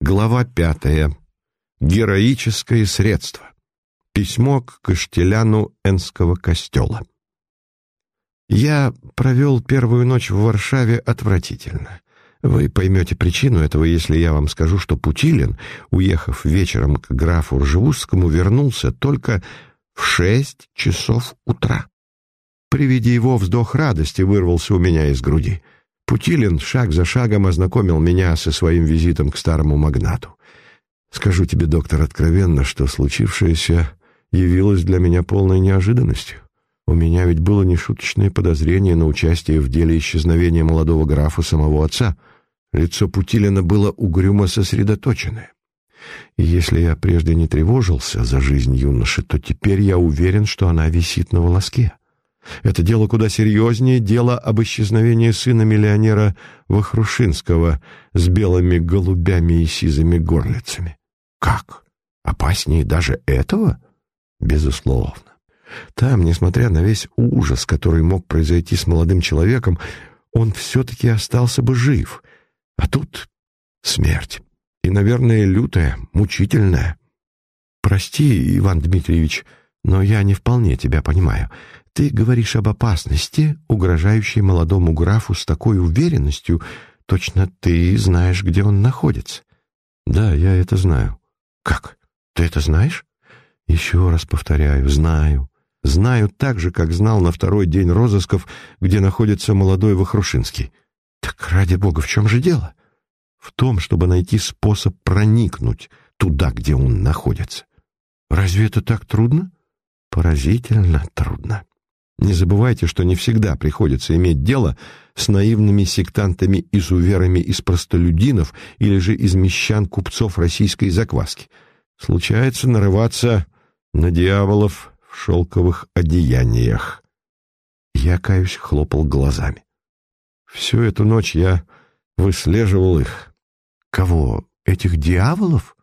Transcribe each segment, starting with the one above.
Глава пятая. Героическое средство. Письмо к Каштеляну Энского костела. Я провел первую ночь в Варшаве отвратительно. Вы поймете причину этого, если я вам скажу, что Путилин, уехав вечером к графу Ржевузскому, вернулся только в шесть часов утра. При виде его вздох радости вырвался у меня из груди — Путилин шаг за шагом ознакомил меня со своим визитом к старому магнату. Скажу тебе, доктор, откровенно, что случившееся явилось для меня полной неожиданностью. У меня ведь было нешуточное подозрение на участие в деле исчезновения молодого графа самого отца. Лицо Путилина было угрюмо сосредоточенное. И если я прежде не тревожился за жизнь юноши, то теперь я уверен, что она висит на волоске. Это дело куда серьезнее дело об исчезновении сына миллионера Вахрушинского с белыми голубями и сизыми горлицами. Как? Опаснее даже этого? Безусловно. Там, несмотря на весь ужас, который мог произойти с молодым человеком, он все-таки остался бы жив. А тут смерть. И, наверное, лютая, мучительная. Прости, Иван Дмитриевич, но я не вполне тебя понимаю. Ты говоришь об опасности, угрожающей молодому графу с такой уверенностью, точно ты знаешь, где он находится. Да, я это знаю. Как? Ты это знаешь? Еще раз повторяю, знаю. Знаю так же, как знал на второй день розысков, где находится молодой Вахрушинский. Так ради бога, в чем же дело? В том, чтобы найти способ проникнуть туда, где он находится. Разве это так трудно? Поразительно трудно. Не забывайте, что не всегда приходится иметь дело с наивными сектантами-изуверами из простолюдинов или же из мещан-купцов российской закваски. Случается нарываться на дьяволов в шелковых одеяниях. Я, каюсь, хлопал глазами. Всю эту ночь я выслеживал их. Кого? Этих дьяволов?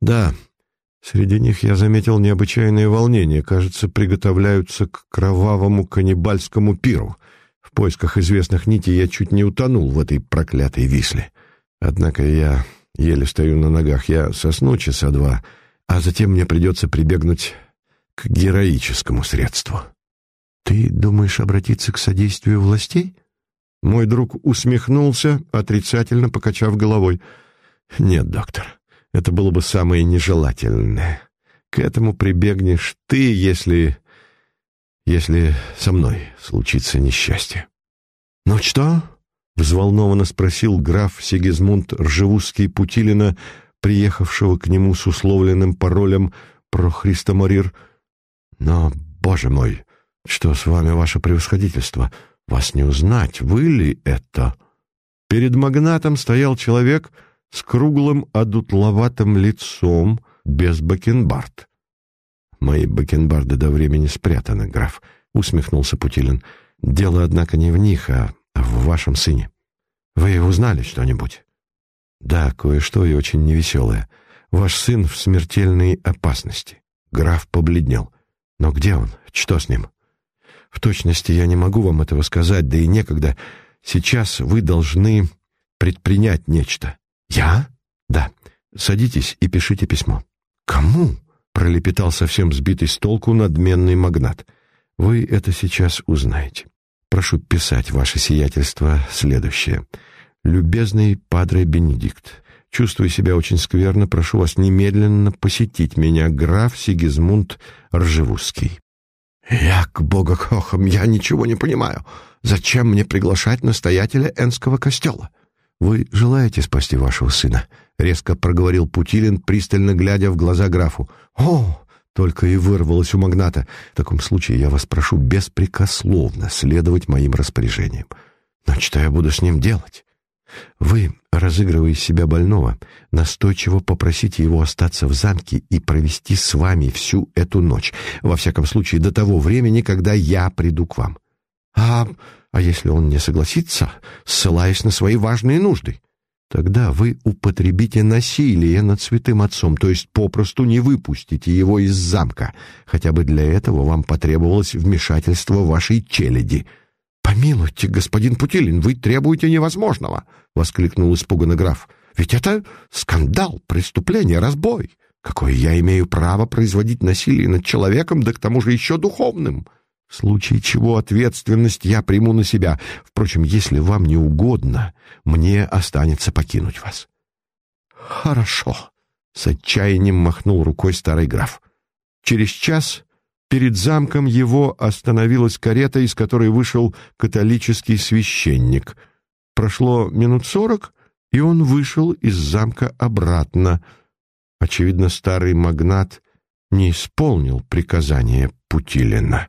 Да, Среди них я заметил необычайное волнение. Кажется, приготовляются к кровавому каннибальскому пиру. В поисках известных нитей я чуть не утонул в этой проклятой висле. Однако я еле стою на ногах. Я сосну часа два, а затем мне придется прибегнуть к героическому средству. «Ты думаешь обратиться к содействию властей?» Мой друг усмехнулся, отрицательно покачав головой. «Нет, доктор, это было бы самое нежелательное. К этому прибегнешь ты, если... если со мной случится несчастье. «Ну что?» — взволнованно спросил граф Сигизмунд Ржевузский Путилина, приехавшего к нему с условленным паролем про Христоморир. «Но, боже мой, что с вами, ваше превосходительство? Вас не узнать, вы ли это?» Перед магнатом стоял человек — с круглым одутловатым лицом, без бакенбард. «Мои бакенбарды до времени спрятаны, граф», — усмехнулся Путилин. «Дело, однако, не в них, а в вашем сыне. Вы узнали что-нибудь?» «Да, кое-что и очень невеселое. Ваш сын в смертельной опасности». Граф побледнел. «Но где он? Что с ним?» «В точности я не могу вам этого сказать, да и некогда. Сейчас вы должны предпринять нечто. «Я?» «Да. Садитесь и пишите письмо». «Кому?» — пролепетал совсем сбитый с толку надменный магнат. «Вы это сейчас узнаете. Прошу писать, ваше сиятельство, следующее. Любезный падре Бенедикт, чувствую себя очень скверно, прошу вас немедленно посетить меня, граф Сигизмунд Ржевузский». «Я, к бога хохом, я ничего не понимаю. Зачем мне приглашать настоятеля Энского костела?» «Вы желаете спасти вашего сына?» — резко проговорил Путилин, пристально глядя в глаза графу. «О!» — только и вырвалось у магната. «В таком случае я вас прошу беспрекословно следовать моим распоряжениям. Но что я буду с ним делать?» «Вы, разыгрывая из себя больного, настойчиво попросите его остаться в замке и провести с вами всю эту ночь, во всяком случае до того времени, когда я приду к вам». «А а если он не согласится, ссылаясь на свои важные нужды? Тогда вы употребите насилие над святым отцом, то есть попросту не выпустите его из замка. Хотя бы для этого вам потребовалось вмешательство вашей челяди. «Помилуйте, господин Путилин, вы требуете невозможного!» — воскликнул испуганно граф. Ведь это скандал, преступление, разбой. Какое я имею право производить насилие над человеком, да к тому же еще духовным? В случае чего ответственность я приму на себя. Впрочем, если вам не угодно, мне останется покинуть вас. Хорошо, — с отчаянием махнул рукой старый граф. Через час перед замком его остановилась карета, из которой вышел католический священник. Прошло минут сорок, и он вышел из замка обратно. Очевидно, старый магнат не исполнил приказания Путилина.